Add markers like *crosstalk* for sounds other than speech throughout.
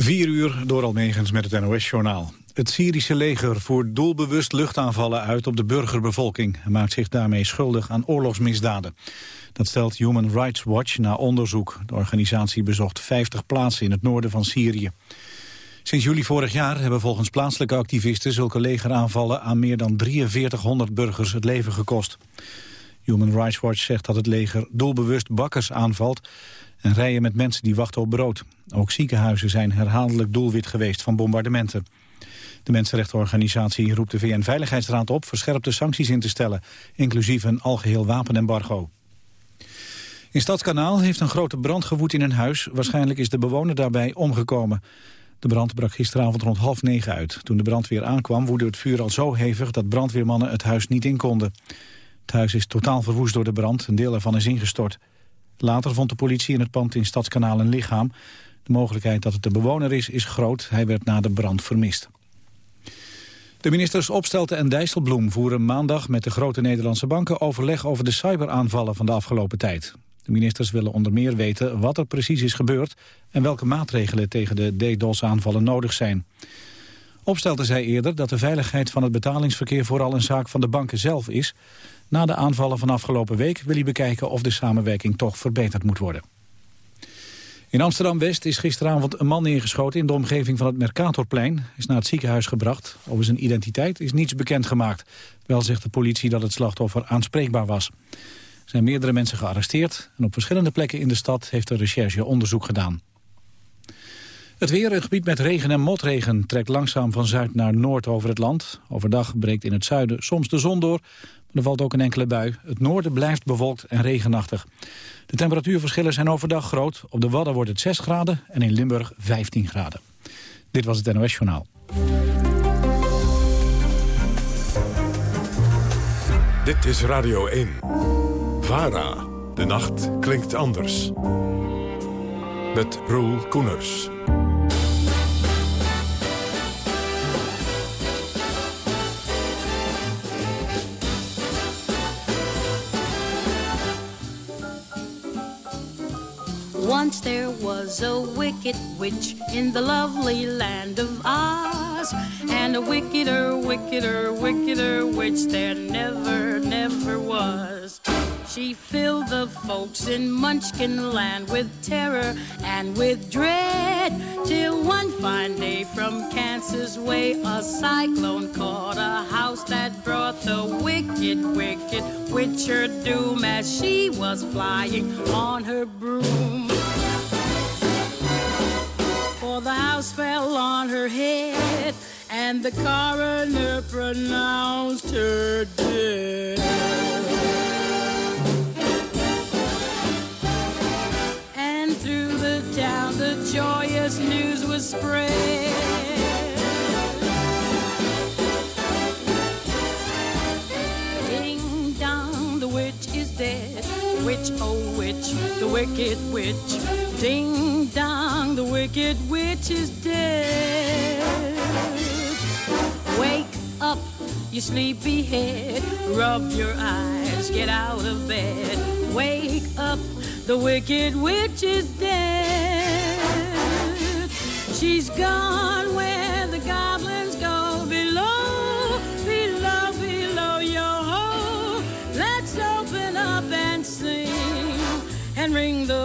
Vier uur door Almegens met het NOS-journaal. Het Syrische leger voert doelbewust luchtaanvallen uit op de burgerbevolking... en maakt zich daarmee schuldig aan oorlogsmisdaden. Dat stelt Human Rights Watch na onderzoek. De organisatie bezocht 50 plaatsen in het noorden van Syrië. Sinds juli vorig jaar hebben volgens plaatselijke activisten... zulke legeraanvallen aan meer dan 4300 burgers het leven gekost. Human Rights Watch zegt dat het leger doelbewust bakkers aanvalt... en rijen met mensen die wachten op brood. Ook ziekenhuizen zijn herhaaldelijk doelwit geweest van bombardementen. De mensenrechtenorganisatie roept de VN-veiligheidsraad op... verscherpte sancties in te stellen, inclusief een algeheel wapenembargo. In Stadskanaal heeft een grote brand gewoed in een huis. Waarschijnlijk is de bewoner daarbij omgekomen. De brand brak gisteravond rond half negen uit. Toen de brandweer aankwam woedde het vuur al zo hevig... dat brandweermannen het huis niet in konden. Het huis is totaal verwoest door de brand. Een deel ervan is ingestort. Later vond de politie in het pand in Stadskanaal een lichaam. De mogelijkheid dat het de bewoner is, is groot. Hij werd na de brand vermist. De ministers Opstelten en Dijsselbloem voeren maandag met de grote Nederlandse banken overleg over de cyberaanvallen van de afgelopen tijd. De ministers willen onder meer weten wat er precies is gebeurd en welke maatregelen tegen de DDoS-aanvallen nodig zijn. Opstelten zei eerder dat de veiligheid van het betalingsverkeer vooral een zaak van de banken zelf is. Na de aanvallen van afgelopen week wil hij bekijken of de samenwerking toch verbeterd moet worden. In Amsterdam-West is gisteravond een man neergeschoten in de omgeving van het Mercatorplein. is naar het ziekenhuis gebracht. Over zijn identiteit is niets bekendgemaakt. Wel zegt de politie dat het slachtoffer aanspreekbaar was. Er zijn meerdere mensen gearresteerd en op verschillende plekken in de stad heeft de recherche onderzoek gedaan. Het weer, een gebied met regen en motregen, trekt langzaam van zuid naar noord over het land. Overdag breekt in het zuiden soms de zon door, er valt ook een enkele bui. Het noorden blijft bewolkt en regenachtig. De temperatuurverschillen zijn overdag groot. Op de Wadden wordt het 6 graden en in Limburg 15 graden. Dit was het NOS Journaal. Dit is Radio 1. VARA. De nacht klinkt anders. Met Roel Koeners. Once there was a wicked witch in the lovely land of Oz. And a wickeder, wickeder, wickeder witch there never, never was. She filled the folks in Munchkin land with terror and with dread. Till one fine day from Kansas way, a cyclone caught a house that brought the wicked, wicked witch her doom as she was flying on her broom. For the house fell on her head, and the coroner pronounced her dead. And through the town, the joyous news was spread. Oh witch, the wicked witch. Ding dong, the wicked witch is dead. Wake up, you sleepy head. Rub your eyes, get out of bed. Wake up, the wicked witch is dead. She's gone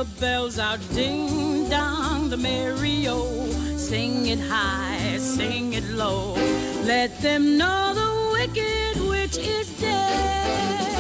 the bells out, ding dong, the merry o. Sing it high, sing it low. Let them know the wicked witch is dead.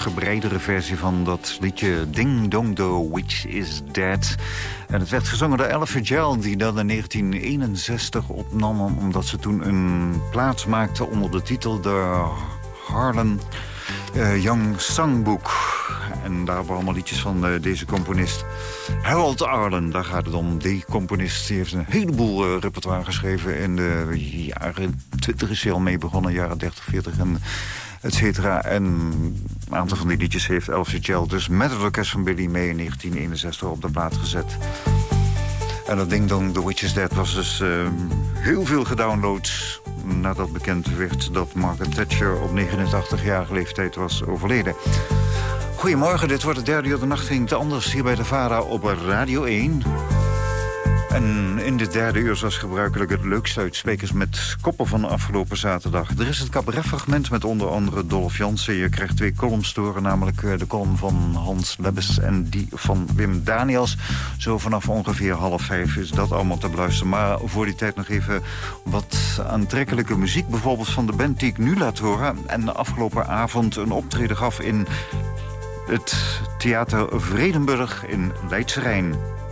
Uitgebreidere versie van dat liedje Ding Dong The Witch Is Dead. En het werd gezongen door Ella Fitzgerald, die dat in 1961 opnam... omdat ze toen een plaats maakte onder de titel de Harlem uh, Young Songbook. En daar waren allemaal liedjes van uh, deze componist. Harold Arlen, daar gaat het om. Die componist die heeft een heleboel uh, repertoire geschreven. In de jaren 20 is hij al mee begonnen, jaren 30, 40 en et. En een aantal van die liedjes heeft Elvis Fitzgerald dus met het orkest van Billy May in 1961 op de plaat gezet. En dat ding dan, The Witch is Dead, was dus uh, heel veel gedownload... nadat bekend werd dat Margaret Thatcher op 89-jarige leeftijd was overleden. Goedemorgen, dit wordt het derde uur de nacht ging te anders hier bij de VARA op Radio 1... En in dit derde uur zoals gebruikelijk het leukste uitsprekers met koppen van de afgelopen zaterdag. Er is het cabaretfragment met onder andere Dolph Jansen. Je krijgt twee columns door, namelijk eh, de column van Hans Lebbes en die van Wim Daniels. Zo vanaf ongeveer half vijf is dat allemaal te beluisteren. Maar voor die tijd nog even wat aantrekkelijke muziek. Bijvoorbeeld van de band die ik nu laat horen. En de afgelopen avond een optreden gaf in het Theater Vredenburg in Leidse Rijn.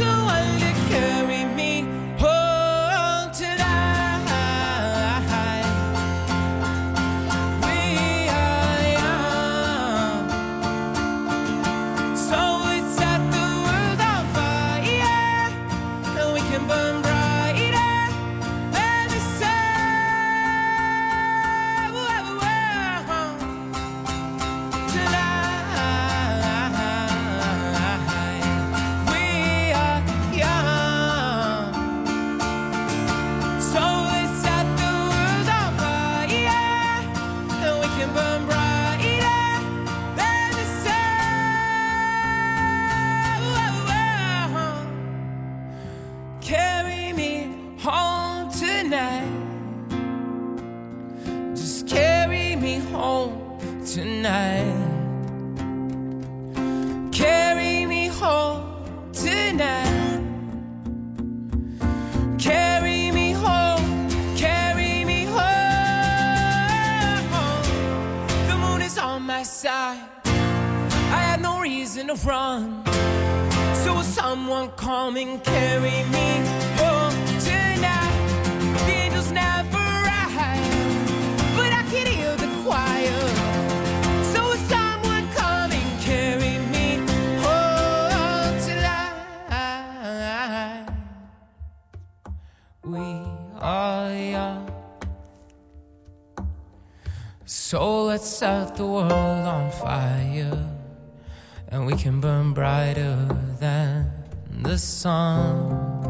To carry tonight. Carry me home tonight. Carry me home, carry me home. The moon is on my side. I had no reason to run. So, will someone come and carry me So let's set the world on fire, and we can burn brighter than the sun.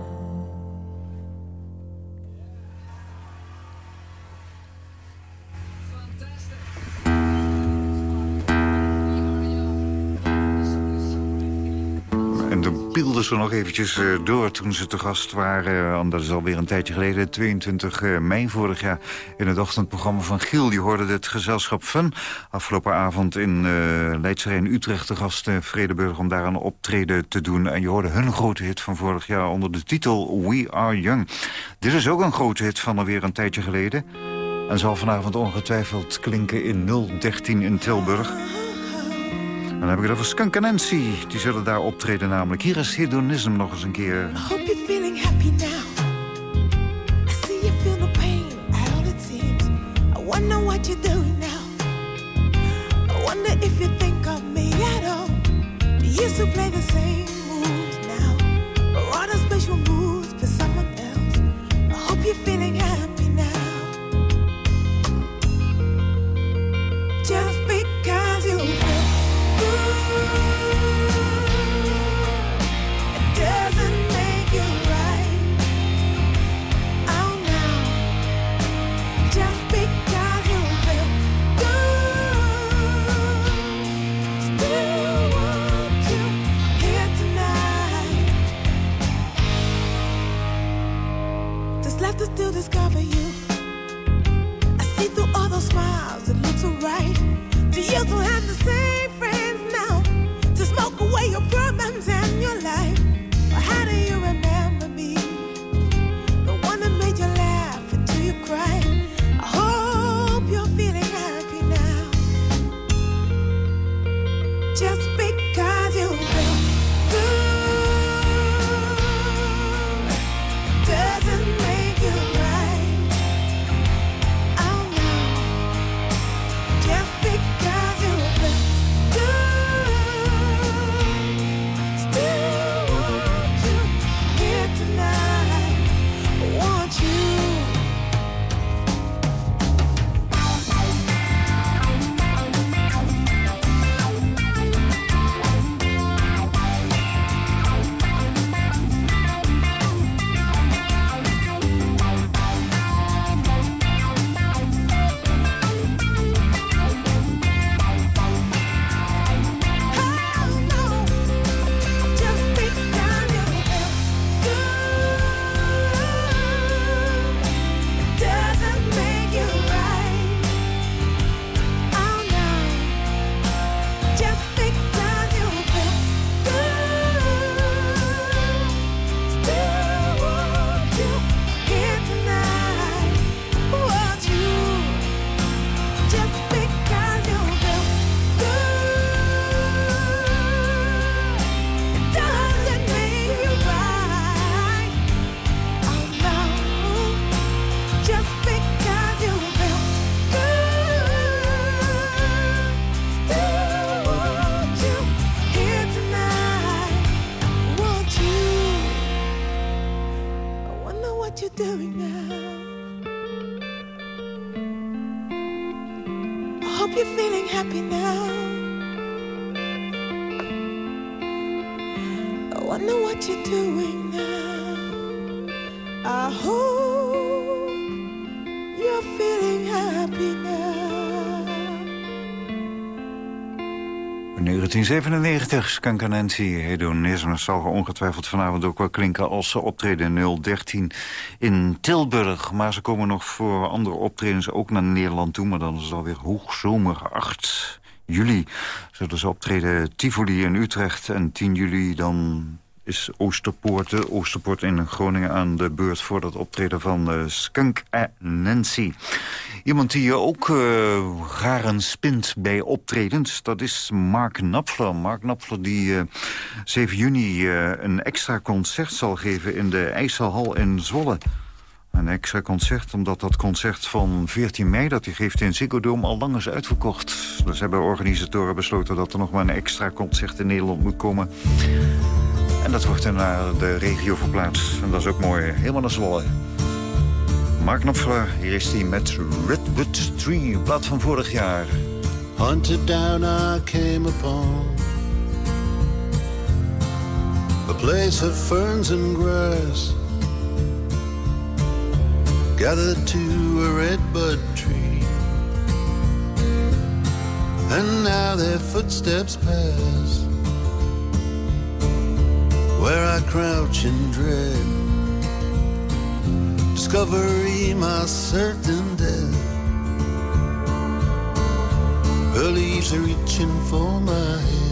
Pielden ze nog eventjes uh, door toen ze te gast waren. Uh, dat is alweer een tijdje geleden, 22 uh, eh, mei vorig jaar... in het ochtendprogramma van Giel. Je hoorde het gezelschap Fun afgelopen avond in uh, Leidser in Utrecht... te gast Vredeburg om daar een optreden te doen. En je hoorde hun grote hit van vorig jaar onder de titel We Are Young. Dit is ook een grote hit van alweer een tijdje geleden... en zal vanavond ongetwijfeld klinken in 013 in Tilburg... Dan heb ik het over Skunk Nancy. Die zullen daar optreden namelijk. Hier is Hedonism nog eens een keer. I hope you're feeling happy now. I see you feel no pain at all it seems. I wonder what you're doing now. I wonder if you think of me at all. You to play the same moves now. Or other special moves for someone else. I hope you're feeling happy discover you. I see through all those smiles, it looks alright. Do you still have the same 1997, Skunk Nancy, hedonisme zal ongetwijfeld vanavond ook wel klinken als ze optreden in 013 in Tilburg. Maar ze komen nog voor andere optredens ook naar Nederland toe, maar dan is het alweer hoogzomer 8 juli. Zullen ze optreden Tivoli in Utrecht en 10 juli dan is Oosterpoort, de Oosterpoort in Groningen aan de beurt voor dat optreden van uh, Skunk en Nancy. Iemand die je ook uh, spint bij optredens, dat is Mark Knapfler. Mark Knapfler die 7 juni een extra concert zal geven in de IJsselhal in Zwolle. Een extra concert, omdat dat concert van 14 mei... dat hij geeft in Ziggo Dome al lang is uitverkocht. Dus hebben organisatoren besloten dat er nog maar een extra concert in Nederland moet komen. En dat wordt naar de regio verplaatst. En dat is ook mooi. Helemaal naar Zwolle. Mark Knopfler, hier is hij met Redwood Tree, blad van vorig jaar. Hunted down I came upon A place of ferns and grass gathered to a redbud tree. And now their footsteps pass where I crouch in dread. Discovery, my certain death. Her leaves are reaching for my head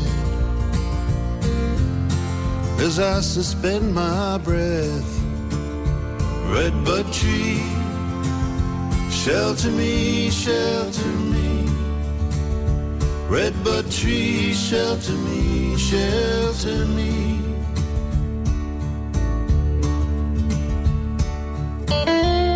as I suspend my breath. Redbud tree Shelter me, shelter me. Redbud tree, shelter me, shelter me. Thank you.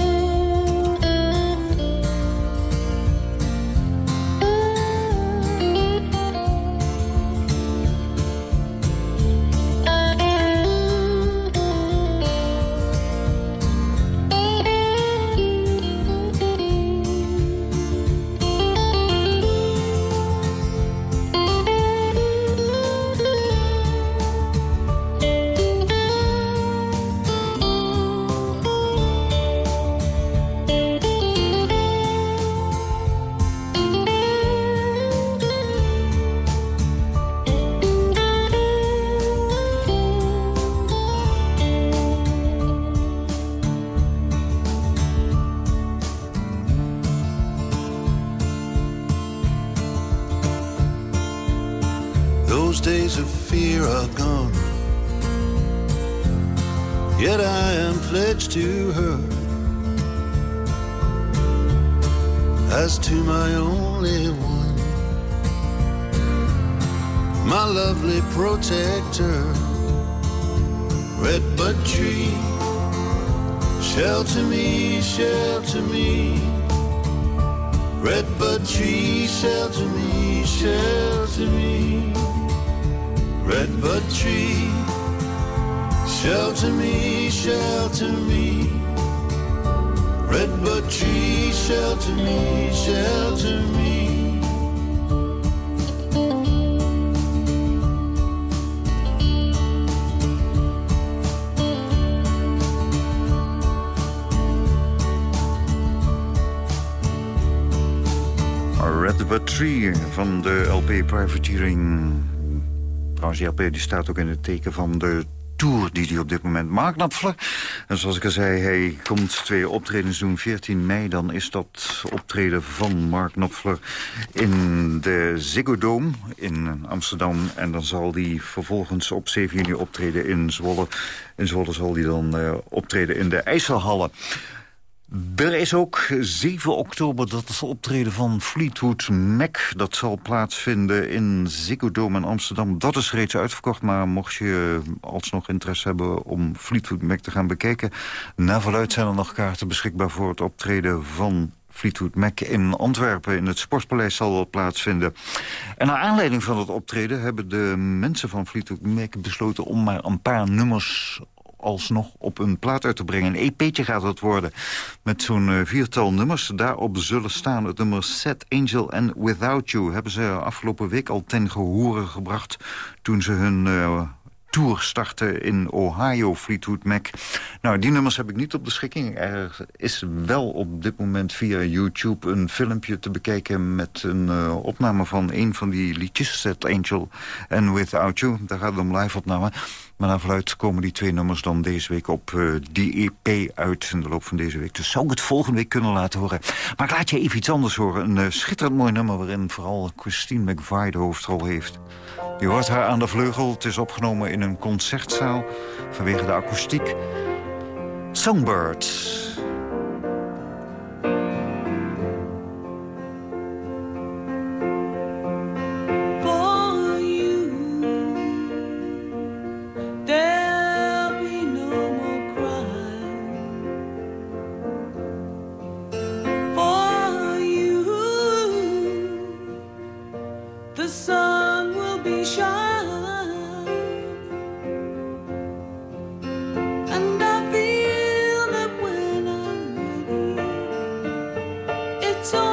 Die staat ook in het teken van de tour die hij op dit moment maakt. Napfler. En zoals ik al zei, hij komt twee optredens doen. 14 mei, dan is dat optreden van Mark Knopfler in de Ziggo Dome in Amsterdam. En dan zal hij vervolgens op 7 juni optreden in Zwolle. In Zwolle zal hij dan uh, optreden in de IJsselhallen. Er is ook 7 oktober dat is optreden van Fleetwood Mac. Dat zal plaatsvinden in Ziggo Dome in Amsterdam. Dat is reeds uitverkocht, maar mocht je alsnog interesse hebben... om Fleetwood Mac te gaan bekijken... na verluid zijn er nog kaarten beschikbaar voor het optreden van Fleetwood Mac in Antwerpen. In het Sportpaleis zal dat plaatsvinden. En naar aanleiding van het optreden hebben de mensen van Fleetwood Mac besloten... om maar een paar nummers alsnog op een plaat uit te brengen. Een EP'tje gaat het worden met zo'n uh, viertal nummers. Daarop zullen staan het nummer Set Angel en Without You. Hebben ze afgelopen week al ten gehore gebracht toen ze hun... Uh, tour starten in Ohio, Fleetwood Mac. Nou, die nummers heb ik niet op de schikking. Er is wel op dit moment via YouTube een filmpje te bekijken... met een uh, opname van een van die liedjes, Set Angel en Without You. Daar gaat het om live opname. Maar naar verluid komen die twee nummers dan deze week op uh, die EP uit in de loop van deze week. Dus zou ik het volgende week kunnen laten horen. Maar ik laat je even iets anders horen. Een uh, schitterend mooi nummer waarin vooral Christine McVie de hoofdrol heeft. Je hoort haar aan de vleugel. Het is opgenomen in een concertzaal vanwege de akoestiek. Songbirds. You,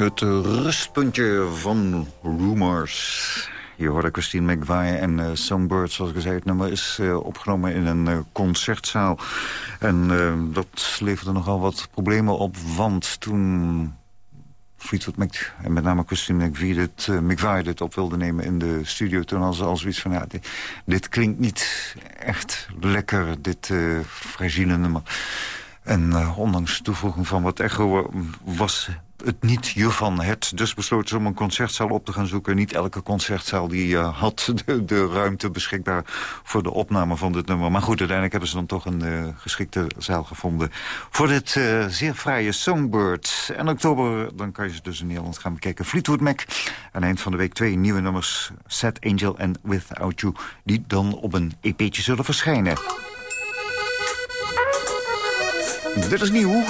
Het rustpuntje van Rumors. Je hoorde Christine McVie en eh, Songbird, zoals ik zei. Het nummer is eh, opgenomen in een eh, concertzaal. En dat leverde nogal wat problemen op, want toen... Fleetwood Mac en met name Christine McVie dit, McVie dit op wilde nemen in de studio... toen hadden ze al zoiets van, dit, klinkt niet echt lekker, dit fragiele nummer. En ondanks toevoeging van wat echo was het niet je van het. Dus besloot ze om een concertzaal op te gaan zoeken. Niet elke concertzaal die eh, had de, de ruimte beschikbaar voor de opname van dit nummer. Maar goed, uiteindelijk hebben ze dan toch een eh, geschikte zaal gevonden. Voor dit eh, zeer fraaie Songbird. En oktober, dan kan je ze dus in Nederland gaan bekijken. Fleetwood Mac. Aan eind van de week twee nieuwe nummers. Set Angel en Without You. Die dan op een EP'tje zullen verschijnen. Dit is nieuw.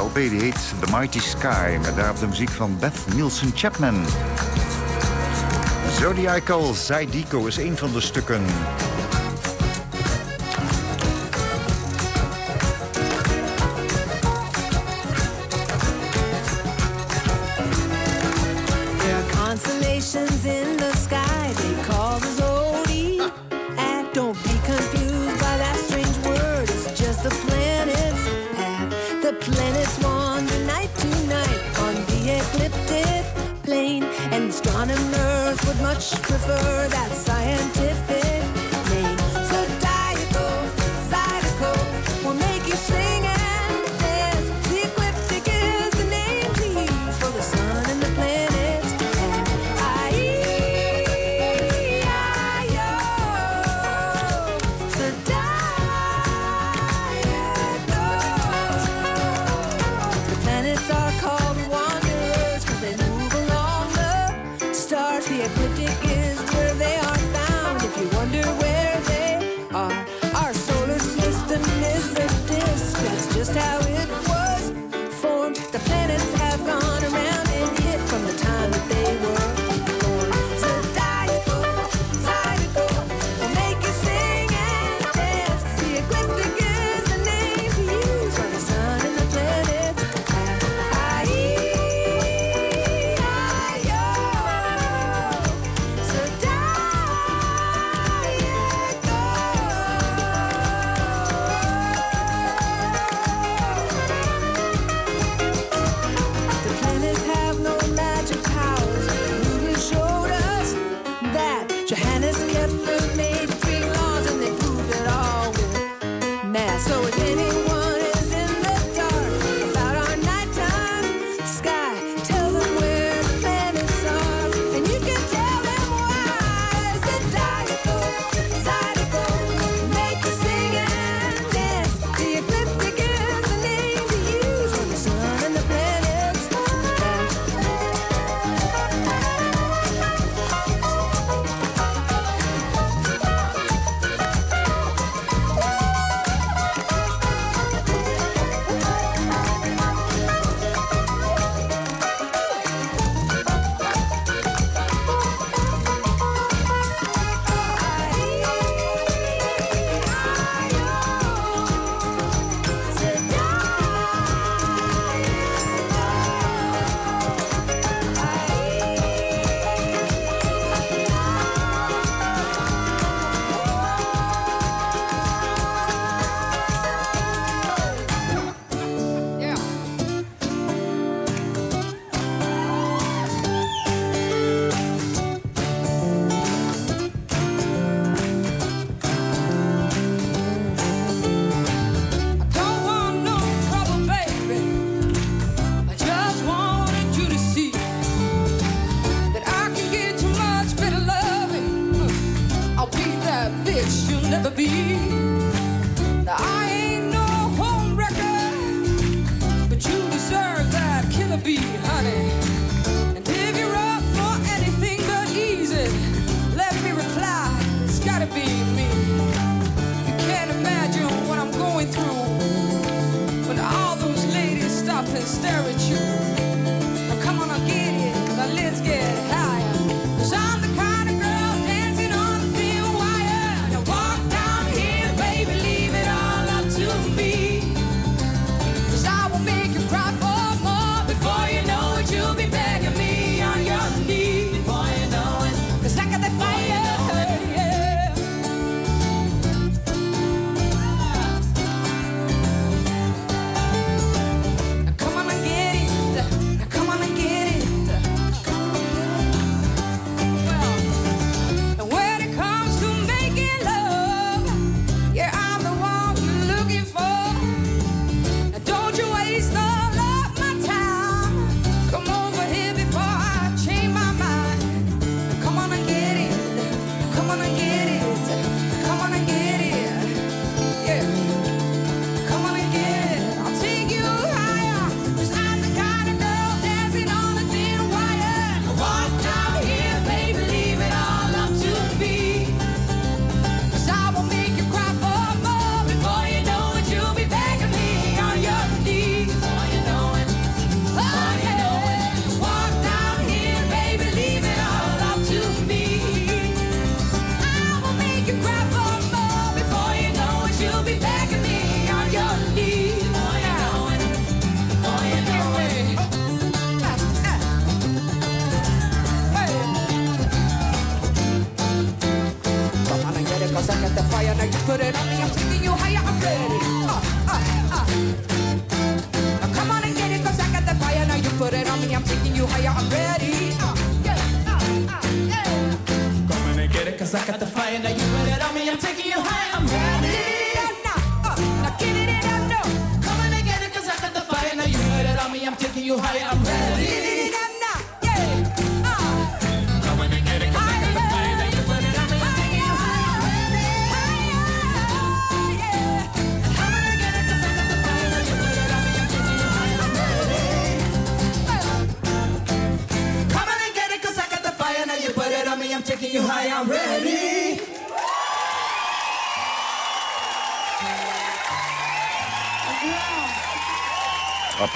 LP die heet The Mighty Sky. Met daarop de muziek van Beth Nielsen Chapman. Zodiacal Zydeco is een van de stukken.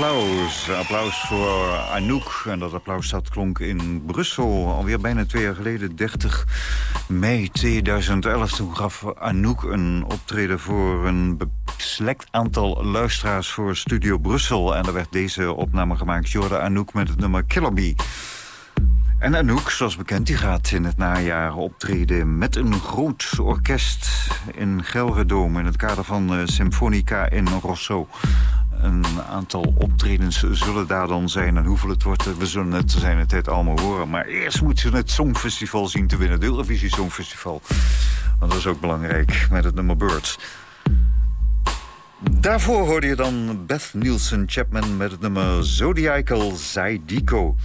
Applaus, voor Anouk. En dat applaus dat klonk in Brussel alweer bijna twee jaar geleden, 30 mei 2011. Toen gaf Anouk een optreden voor een select aantal luisteraars voor Studio Brussel. En er werd deze opname gemaakt, Jorda Anouk met het nummer Killer. En Anouk, zoals bekend, die gaat in het najaar optreden met een groot orkest in Gelredome... in het kader van uh, Symfonica in Rosso. Een aantal optredens zullen daar dan zijn. En hoeveel het wordt, eh, we zullen het zijn het tijd allemaal horen. Maar eerst moeten ze het Songfestival zien te winnen. Het Eurovisie Songfestival. Want dat is ook belangrijk met het nummer Birds. Daarvoor hoorde je dan Beth Nielsen Chapman met het nummer Zodiacal Zydeco.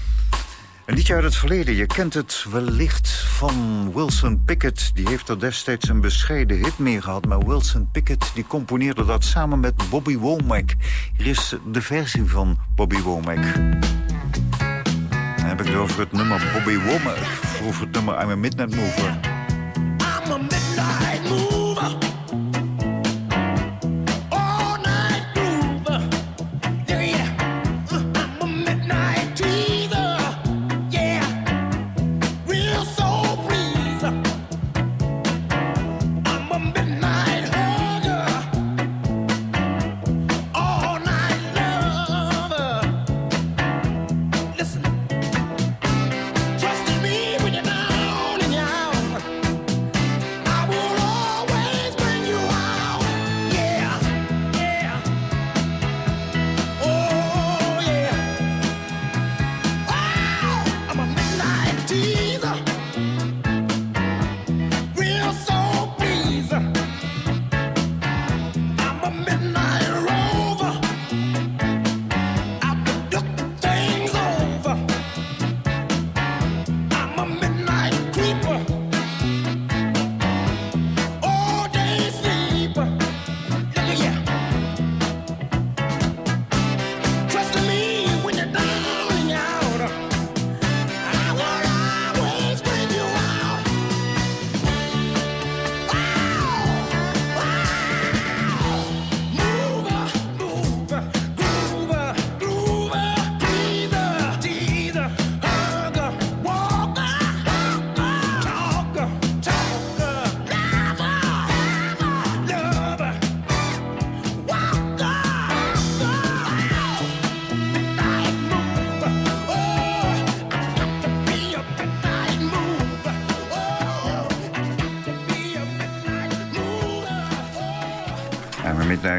Een liedje uit het verleden. Je kent het wellicht van Wilson Pickett. Die heeft er destijds een bescheiden hit mee gehad. Maar Wilson Pickett die componeerde dat samen met Bobby Womack. Hier is de versie van Bobby Womack. Dan heb ik het over het nummer Bobby Womack. Over het nummer I'm a Midnight Mover.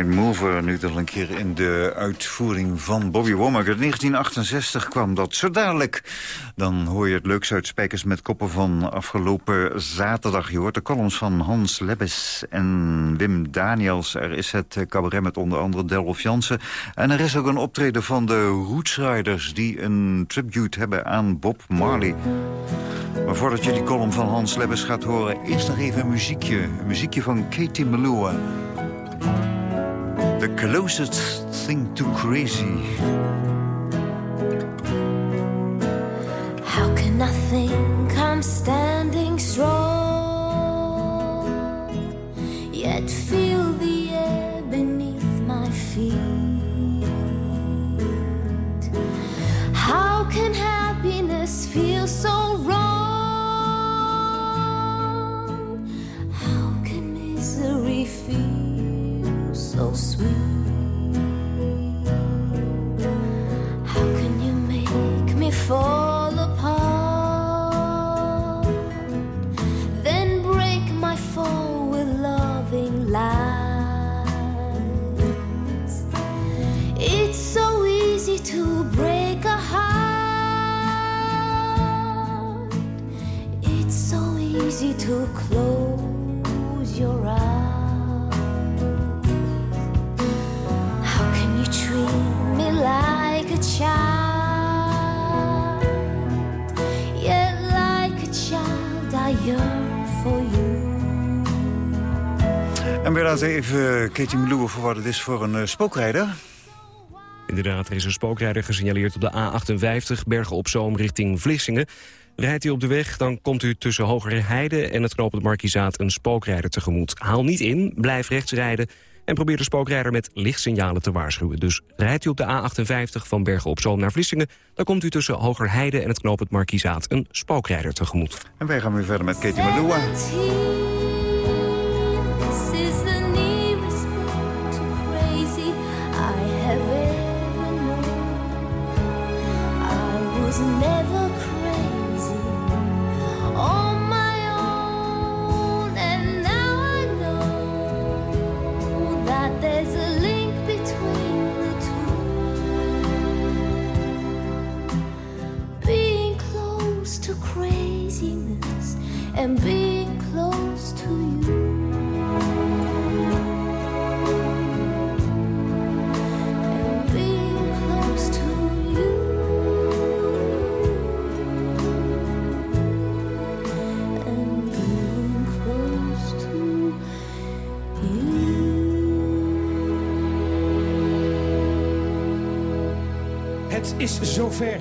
Midnight Mover, nu toch een keer in de uitvoering van Bobby Womack. Uit 1968 kwam dat. Zo dadelijk, dan hoor je het leuks uit Spijkers met Koppen van afgelopen zaterdag. Je hoort de columns van Hans Lebbes en Wim Daniels. Er is het cabaret met onder andere Delrof Jansen. En er is ook een optreden van de Roots Riders... die een tribute hebben aan Bob Marley. Maar voordat je die column van Hans Lebbes gaat horen... eerst nog even een muziekje. Een muziekje van Katie Melua. The closest thing to crazy. How can I think I'm standing strong, yet feel Laten even Katie Meloe voor wat het is voor een eh, spookrijder. Inderdaad, er is een spookrijder gesignaleerd op de A58 Bergen op Zoom richting Vlissingen. Rijdt u op de weg, dan komt u tussen Hogerheide en het knooppunt Markizaat een spookrijder tegemoet. Haal niet in, blijf rechts rijden en probeer de spookrijder met lichtsignalen te waarschuwen. Dus rijdt u op de A58 van Bergen op Zoom naar Vlissingen, dan komt u tussen Hogerheide en het knooppunt Markizaat een spookrijder tegemoet. En wij gaan weer verder met Katie Meloe. Was never is zover.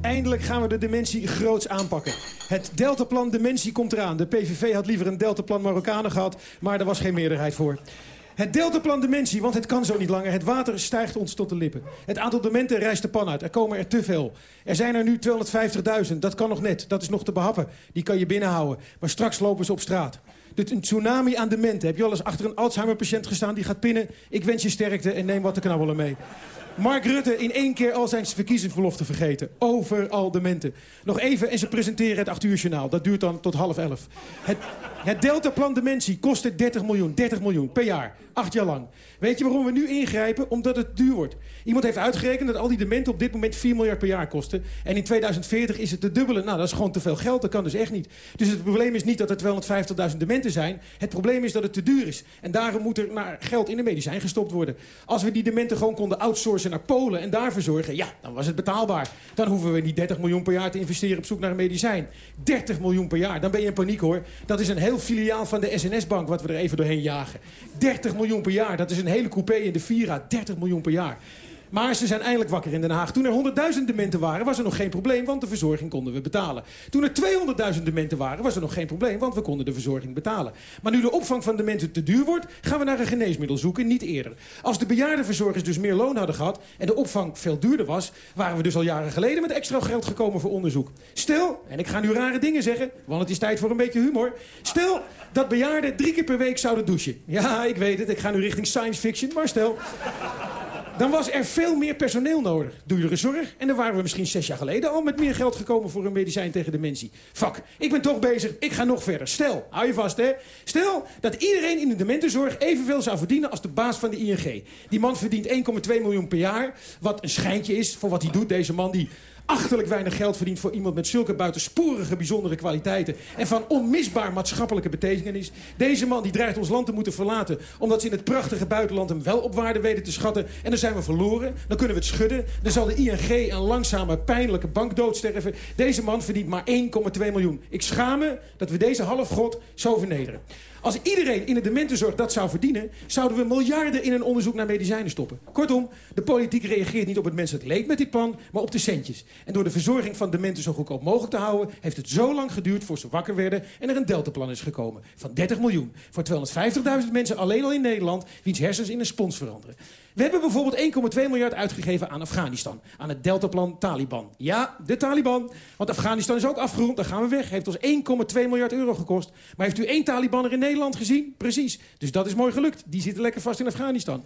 Eindelijk gaan we de dementie groots aanpakken. Het deltaplan dementie komt eraan. De PVV had liever een deltaplan Marokkanen gehad, maar er was geen meerderheid voor. Het deltaplan dementie, want het kan zo niet langer. Het water stijgt ons tot de lippen. Het aantal dementen rijst de pan uit. Er komen er te veel. Er zijn er nu 250.000. Dat kan nog net. Dat is nog te behappen. Die kan je binnenhouden. Maar straks lopen ze op straat. Dus een tsunami aan dementen. Heb je al eens achter een Alzheimer-patiënt gestaan die gaat pinnen? Ik wens je sterkte en neem wat te knabbelen mee. Mark Rutte in één keer al zijn verkiezingsbelofte vergeten. Overal dementen. Nog even en ze presenteren het 8 uur journaal. Dat duurt dan tot half elf. Het, het Deltaplan Dementie kostte 30 miljoen. 30 miljoen per jaar. Acht jaar lang. Weet je waarom we nu ingrijpen? Omdat het duur wordt. Iemand heeft uitgerekend dat al die dementen op dit moment 4 miljard per jaar kosten. En in 2040 is het de dubbele. Nou, dat is gewoon te veel geld. Dat kan dus echt niet. Dus het probleem is niet dat er 250.000 dementen zijn. Het probleem is dat het te duur is. En daarom moet er naar geld in de medicijn gestopt worden. Als we die dementen gewoon konden outsourcen naar Polen en daar verzorgen... ja, dan was het betaalbaar. Dan hoeven we niet 30 miljoen per jaar te investeren op zoek naar een medicijn. 30 miljoen per jaar, dan ben je in paniek hoor. Dat is een heel filiaal van de SNS-bank wat we er even doorheen jagen. 30 miljoen per jaar, dat is een hele coupé in de Vira. 30 miljoen per jaar. Maar ze zijn eindelijk wakker in Den Haag. Toen er 100.000 dementen waren, was er nog geen probleem, want de verzorging konden we betalen. Toen er 200.000 dementen waren, was er nog geen probleem, want we konden de verzorging betalen. Maar nu de opvang van dementen te duur wordt, gaan we naar een geneesmiddel zoeken, niet eerder. Als de bejaardenverzorgers dus meer loon hadden gehad en de opvang veel duurder was, waren we dus al jaren geleden met extra geld gekomen voor onderzoek. Stel, en ik ga nu rare dingen zeggen, want het is tijd voor een beetje humor. Stel dat bejaarden drie keer per week zouden douchen. Ja, ik weet het, ik ga nu richting science fiction, maar stel... Dan was er veel meer personeel nodig. Duurdere zorg. En dan waren we misschien zes jaar geleden al met meer geld gekomen voor een medicijn tegen dementie. Fuck, ik ben toch bezig. Ik ga nog verder. Stel, hou je vast hè. Stel dat iedereen in de dementenzorg evenveel zou verdienen als de baas van de ING. Die man verdient 1,2 miljoen per jaar. Wat een schijntje is voor wat hij doet. Deze man die achterlijk weinig geld verdient voor iemand met zulke buitensporige bijzondere kwaliteiten en van onmisbaar maatschappelijke betekenis. Deze man die dreigt ons land te moeten verlaten omdat ze in het prachtige buitenland hem wel op waarde weten te schatten en dan zijn we verloren. Dan kunnen we het schudden. Dan zal de ING een langzame, pijnlijke bank doodsterven. Deze man verdient maar 1,2 miljoen. Ik schaam me dat we deze halfgod zo vernederen. Als iedereen in de dementenzorg dat zou verdienen... zouden we miljarden in een onderzoek naar medicijnen stoppen. Kortom, de politiek reageert niet op het menselijk leed met dit plan... maar op de centjes. En door de verzorging van dementen zo goedkoop mogelijk te houden... heeft het zo lang geduurd voor ze wakker werden... en er een deltaplan is gekomen van 30 miljoen. Voor 250.000 mensen alleen al in Nederland... wiens hersens in een spons veranderen. We hebben bijvoorbeeld 1,2 miljard uitgegeven aan Afghanistan. Aan het deltaplan Taliban. Ja, de Taliban. Want Afghanistan is ook afgerond, dan gaan we weg. Heeft ons 1,2 miljard euro gekost. Maar heeft u één Taliban er in Nederland gezien? Precies. Dus dat is mooi gelukt. Die zitten lekker vast in Afghanistan.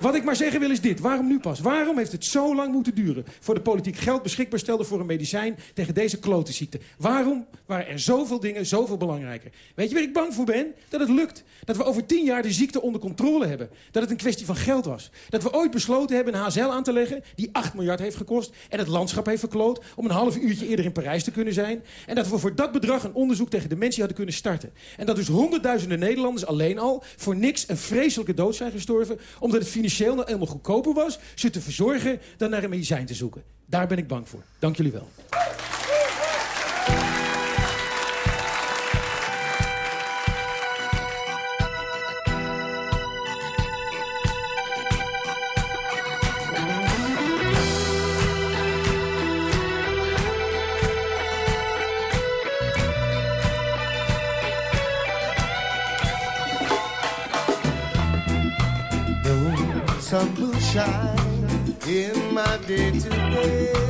Wat ik maar zeggen wil is dit. Waarom nu pas? Waarom heeft het zo lang moeten duren... voor de politiek geld beschikbaar stelde voor een medicijn... tegen deze klote ziekte? Waarom waren er zoveel dingen zoveel belangrijker? Weet je waar ik bang voor ben? Dat het lukt. Dat we over tien jaar de ziekte onder controle hebben. Dat het een kwestie van geld was. Dat we ooit besloten hebben een HZL aan te leggen... die 8 miljard heeft gekost en het landschap heeft verkloot... om een half uurtje eerder in Parijs te kunnen zijn. En dat we voor dat bedrag een onderzoek tegen dementie hadden kunnen starten. En dat dus honderdduizenden Nederlanders alleen al... voor niks een vreselijke dood zijn gestorven... omdat het financieel nou helemaal goedkoper was... ze te verzorgen dan naar een medicijn te zoeken. Daar ben ik bang voor. Dank jullie wel. Sun will shine in my day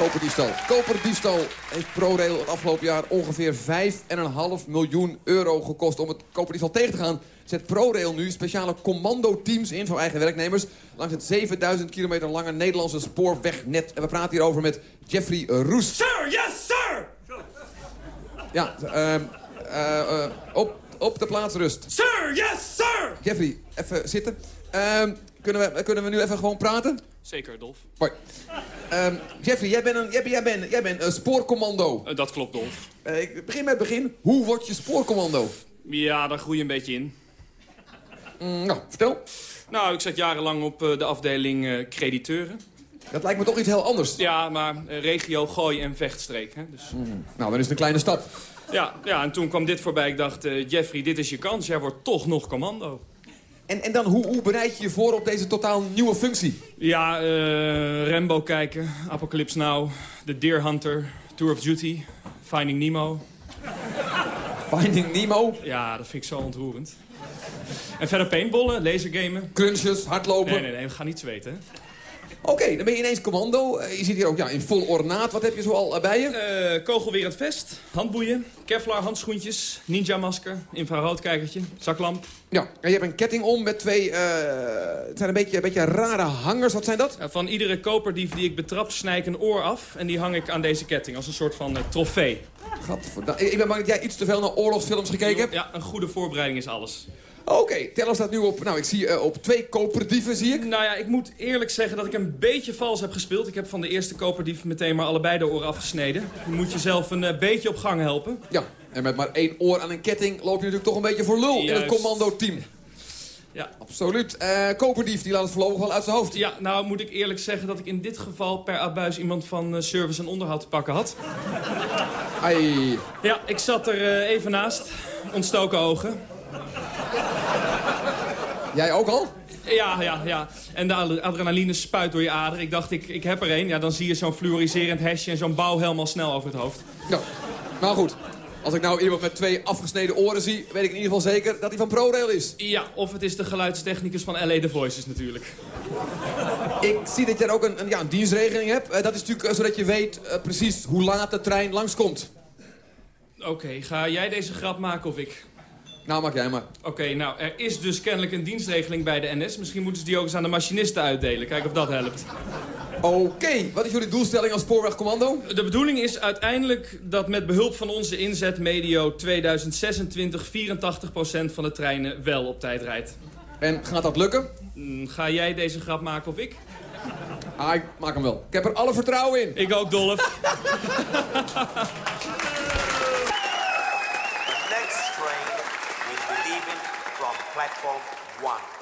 Koperdiefstal. Koperdiefstal heeft ProRail het afgelopen jaar ongeveer 5,5 miljoen euro gekost. Om het koperdiefstal tegen te gaan zet ProRail nu speciale commandoteams in voor eigen werknemers... langs het 7000 kilometer lange Nederlandse spoorwegnet. En we praten hierover met Jeffrey Roes. Sir, yes, sir! Ja, ehm, eh, eh, op, op de plaats rust. Sir, yes, sir! Jeffrey, even zitten. Ehm, kunnen, we, kunnen we nu even gewoon praten? Zeker, Dolf. Mooi. Ehm, Jeffrey, jij bent een, jij bent, jij bent, jij bent een spoorcommando. Eh, dat klopt, Dolf. Eh, ik begin met het begin. Hoe word je spoorcommando? Ja, daar groei je een beetje in. Mm, nou, vertel. Nou, ik zat jarenlang op eh, de afdeling crediteuren. Dat lijkt me toch iets heel anders. Ja, maar regio, gooi en vechtstreek. Hè? Dus... Nou, dan is het een kleine stap. Ja, ja, en toen kwam dit voorbij. Ik dacht, Jeffrey, dit is je kans. Jij wordt toch nog commando. En, en dan, hoe, hoe bereid je je voor op deze totaal nieuwe functie? Ja, eh, Rambo kijken, Apocalypse Now, The Deer Hunter, Tour of Duty, Finding Nemo. Finding Nemo? Ja, dat vind ik zo ontroerend. En verder paintballen, lasergamen. Crunches, hardlopen. Nee, nee, nee, we gaan niet zweten. Oké, dan ben je ineens commando. Eh, Je zit hier ook ja, in vol ornaat. Wat heb je zo al eh, bij je? Eh kogelwerend vest, handboeien, kevlar handschoentjes, ninja-masker, infrarootkijkertje, zaklamp. Ja, en je hebt een ketting om met twee... het zijn een beetje, een beetje rare hangers. Wat zijn dat? Van iedere koperdief die ik betrap, snij ik een oor af. En die hang ik aan deze ketting als een soort van trofee. Gadverda- Ik ben bang dat jij iets te veel naar oorlogsfilms gekeken hebt. Ja, een goede voorbereiding is alles. Oké, Teller staat nu op... Nou, ik zie eh, op twee koperdieven, zie ik. Nou ja, ik moet eerlijk zeggen dat ik een beetje vals heb gespeeld. Ik heb van de eerste koperdief meteen maar allebei de oren afgesneden. Je moet jezelf een eh, beetje op gang helpen. Ja, en met maar één oor aan een ketting loop je natuurlijk toch een beetje voor lul in het commando-team. Ja. Absoluut. Eh koperdief, die laat het voorlopig wel uit zijn hoofd. Ja, nou moet ik eerlijk zeggen dat ik in dit geval per abuis iemand van service en onderhoud te pakken had. Ai. Ja, ik zat er even naast. Ontstoken ogen. Jij ook al? Ja, ja, ja. En de ad- adrenaline spuit door je ader. Ik dacht, ik, ik heb er een. Ja, dan zie je zo'n fluoriserend hesje en zo'n bouwhelm al snel over het hoofd. Ja. Nou goed. Als ik nou iemand met twee afgesneden oren zie, weet ik in ieder geval zeker dat hij van ProRail is. Ja, of het is de geluidstechnicus van LA The Voices natuurlijk. Ik zie dat jij ook een, een, ja, een dienstregeling hebt. Eh, dat is natuurlijk eh, zodat je weet eh, precies hoe laat de trein langskomt. Oké, ga jij deze grap maken of ik? Nou, maak jij maar. Oké, nou, er is dus kennelijk een dienstregeling bij de NS. Misschien moeten ze die ook eens aan de machinisten uitdelen. Kijk of dat helpt. Oké, wat is jullie doelstelling als spoorwegcommando? De bedoeling is uiteindelijk dat met behulp van onze inzet medio 2026 84% van de treinen wel op tijd rijdt. En gaat dat lukken? Mm, Ga jij deze grap maken of ik? Ah, ik maak hem wel. Ik heb er alle vertrouwen in. Ik ook, Dolf. *laughs* platform one.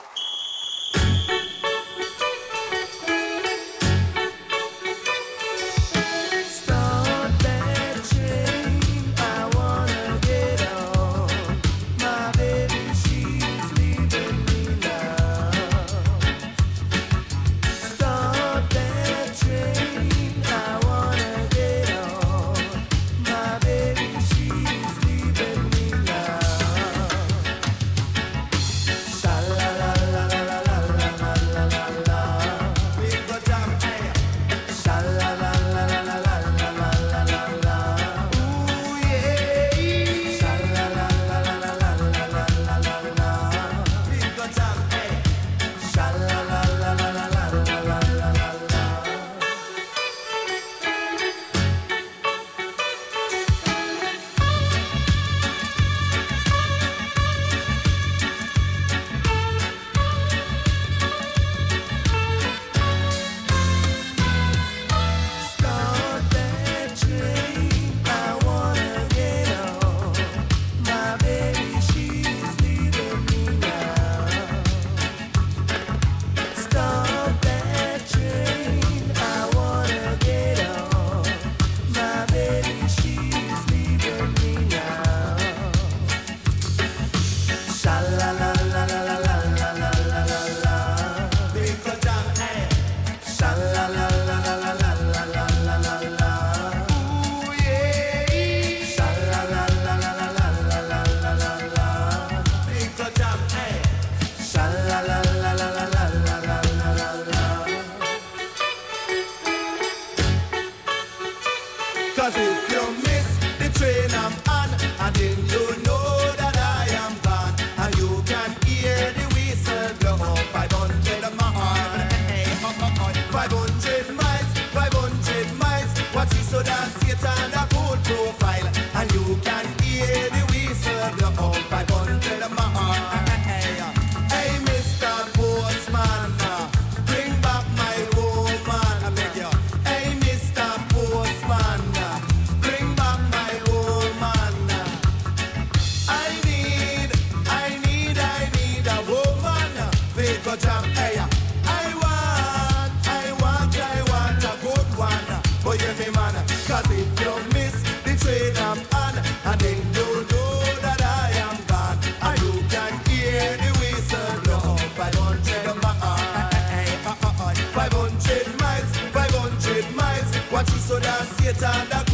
alligator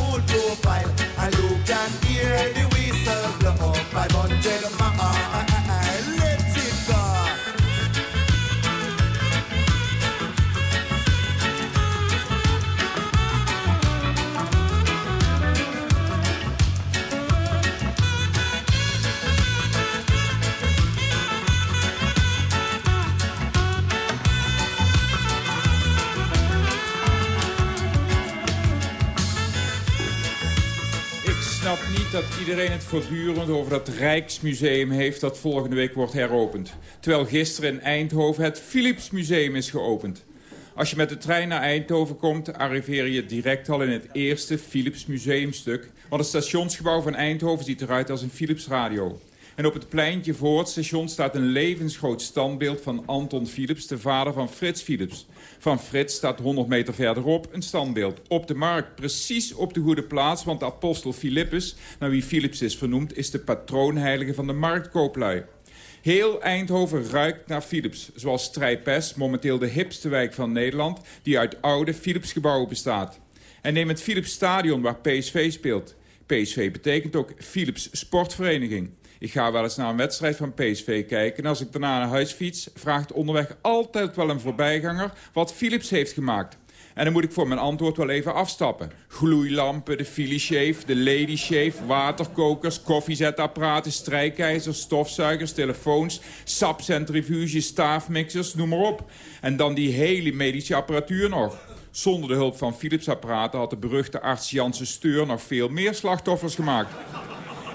iedereen het voortdurend over dat Rijksmuseum heeft... dat volgende week wordt heropend. Terwijl gisteren in Eindhoven het Philipsmuseum is geopend. Als je met de trein naar Eindhoven komt... arriveer je direct al in het eerste Philips museumstuk. Want het stationsgebouw van Eindhoven ziet eruit als een Philips radio. En op het pleintje voor het station staat een levensgroot standbeeld van Anton Philips... de vader van Frits Philips. Van Frits staat 100 meter verderop een standbeeld. Op de markt, precies op de goede plaats... want de apostel Philippus, naar wie Philips is vernoemd... is de patroonheilige van de marktkooplui. Heel Eindhoven ruikt naar Philips. Zoals Strijpes, momenteel de hipste wijk van Nederland... die uit oude Philips-gebouwen bestaat. En neem het Philips Stadion waar PSV speelt. PSV betekent ook Philips Sportvereniging. Ik ga wel eens naar een wedstrijd van PSV kijken... en als ik daarna naar huis fiets... vraagt onderweg altijd wel een voorbijganger... wat Philips heeft gemaakt. En dan moet ik voor mijn antwoord wel even afstappen. Gloeilampen, de Philishave, de Lady Shave, waterkokers, koffiezetapparaten, strijkijzers, stofzuigers, telefoons, sapcentrifuges, staafmixers, noem maar op. En dan die hele medische apparatuur nog. Zonder de hulp van Philips apparaten had de beruchte arts Janssen Steur nog veel meer slachtoffers gemaakt.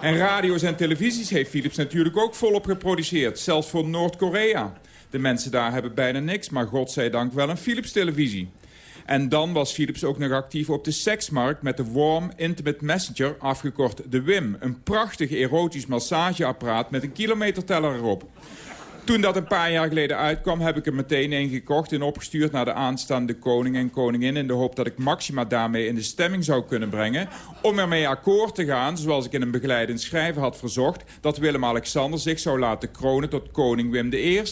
En radio's en televisies heeft Philips natuurlijk ook volop geproduceerd. Zelfs voor Noord-Korea. De mensen daar hebben bijna niks, maar godzijdank wel een Philips-televisie. En dan was Philips ook nog actief op de seksmarkt... met de Warm Intimate Messenger, afgekort de WIM. Een prachtig erotisch massageapparaat met een kilometerteller erop. Toen dat een paar jaar geleden uitkwam, heb ik er meteen een gekocht... en opgestuurd naar de aanstaande koning en koningin... in de hoop dat ik Maxima daarmee in de stemming zou kunnen brengen... om ermee akkoord te gaan, zoals ik in een begeleidend schrijven had verzocht... dat Willem-Alexander zich zou laten kronen tot koning Wim I.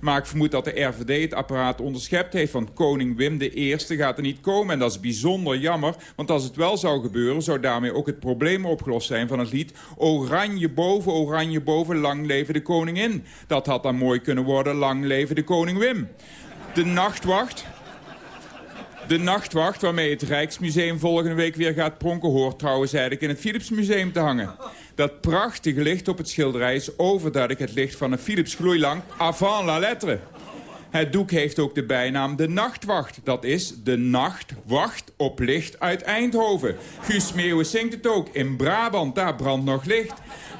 Maar ik vermoed dat de RVD het apparaat onderschept heeft... want koning Wim I gaat er niet komen. En dat is bijzonder jammer, want als het wel zou gebeuren... zou daarmee ook het probleem opgelost zijn van het lied... Oranje boven, oranje boven, lang leven de koningin. Dat had dan mooi kunnen worden, lang leven de koning Wim. De nachtwacht... De nachtwacht waarmee het Rijksmuseum volgende week weer gaat pronken... hoort trouwens eigenlijk in het Philipsmuseum te hangen. Dat prachtige licht op het schilderij is overduidelijk het licht van een Philips gloeilamp avant la lettre. Het doek heeft ook de bijnaam de Nachtwacht. Dat is de nachtwacht op licht uit Eindhoven. Guus Meeuwis zingt het ook. In Brabant, daar brandt nog licht.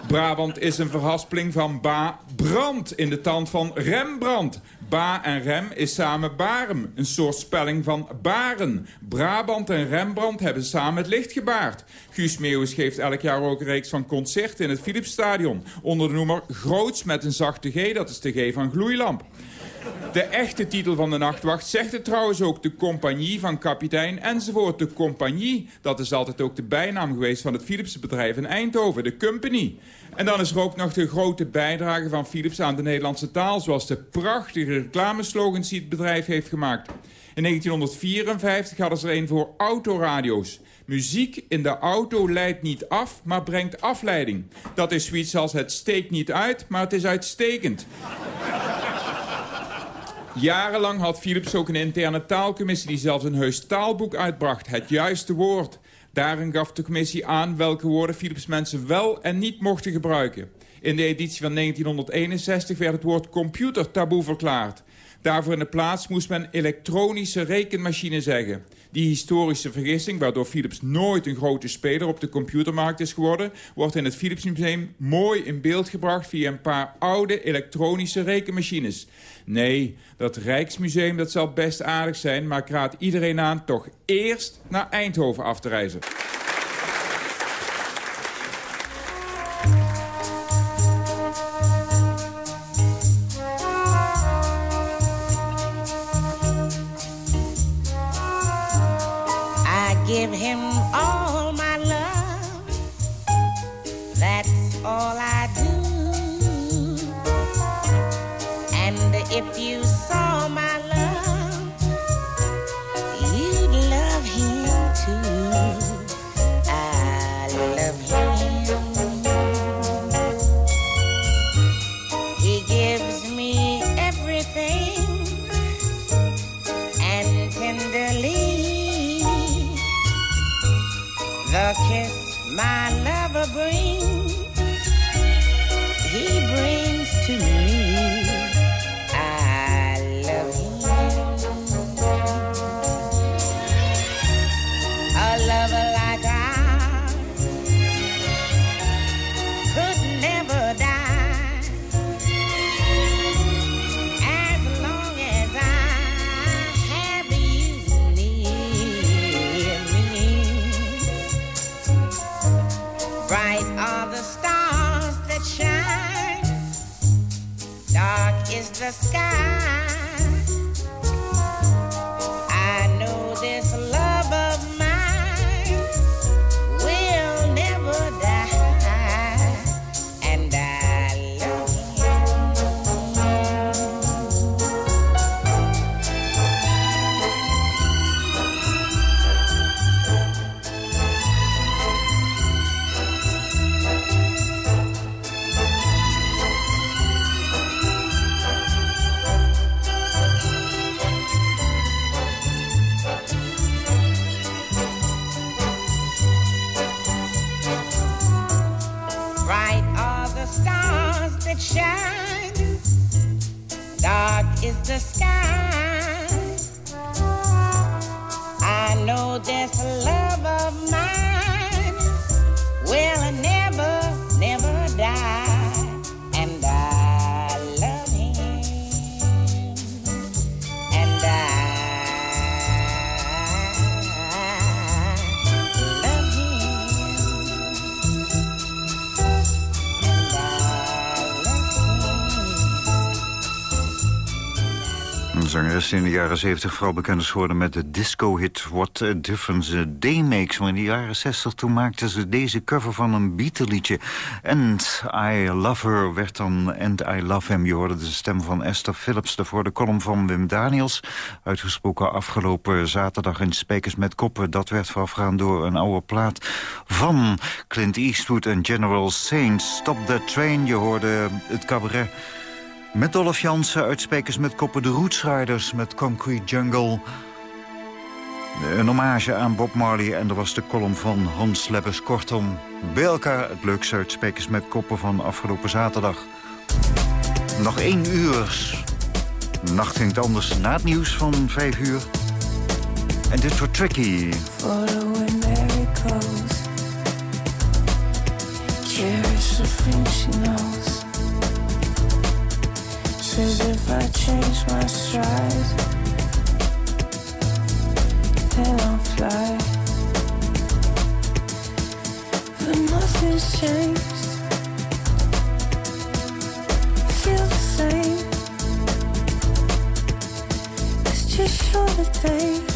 Brabant is een verhaspeling van ba brand in de tand van Rembrandt. Ba en rem is samen barem, een soort spelling van baren. Brabant en Rembrandt hebben samen het licht gebaard. Guus Meeuwis geeft elk jaar ook een reeks van concerten in het Philipsstadion... onder de noemer Groots met een zachte G, dat is de G van gloeilamp. De echte titel van de nachtwacht zegt het trouwens ook de compagnie van kapitein enzovoort. De compagnie, dat is altijd ook de bijnaam geweest van het Philipse bedrijf in Eindhoven, de company. En dan is er ook nog de grote bijdrage van Philips aan de Nederlandse taal... zoals de prachtige reclameslogans die het bedrijf heeft gemaakt. In 1954 hadden ze er een voor autoradio's. Muziek in de auto leidt niet af, maar brengt afleiding. Dat is zoiets als het steekt niet uit, maar het is uitstekend. Jarenlang had Philips ook een interne taalcommissie... die zelfs een heus taalboek uitbracht, het juiste woord. Daarin gaf de commissie aan welke woorden Philips mensen wel en niet mochten gebruiken. In de editie van 1961 werd het woord computer taboe verklaard. Daarvoor in de plaats moest men elektronische rekenmachine zeggen. Die historische vergissing, waardoor Philips nooit een grote speler op de computermarkt is geworden... wordt in het Philips Museum mooi in beeld gebracht via een paar oude elektronische rekenmachines. Nee, dat Rijksmuseum dat zal best aardig zijn... maar ik raad iedereen aan toch eerst naar Eindhoven af te reizen. The kiss my lover brings, he brings to me. Is the sky. Zangeres in de jaren 70 vooral bekend geworden met de disco-hit What a Difference a Day Makes. Maar in de jaren 60 toen maakte ze deze cover van een Beatle-liedje. And I Love Her werd dan And I Love Him. Je hoorde de stem van Esther Phillips, daarvoor de column van Wim Daniels. Uitgesproken afgelopen zaterdag in Spijkers met Koppen. Dat werd voorafgaan door een oude plaat van Clint Eastwood en General Saints. Stop that train, je hoorde het cabaret... Met Dolph Jansen uit Spekers met Koppen, de Roots Riders met Concrete Jungle. Een hommage aan Bob Marley en er was de column van Hans Lebbes. Kortom, bij elkaar het leukste uit Spekers met Koppen van afgelopen zaterdag. Nog één uur. Nacht klinkt anders na het nieuws van vijf uur. En dit wordt tricky. Following miracles. Cherish the things she knows. Says if I change my stride, then I'll fly. But nothing's changed. Feel the same. It's just shorter days.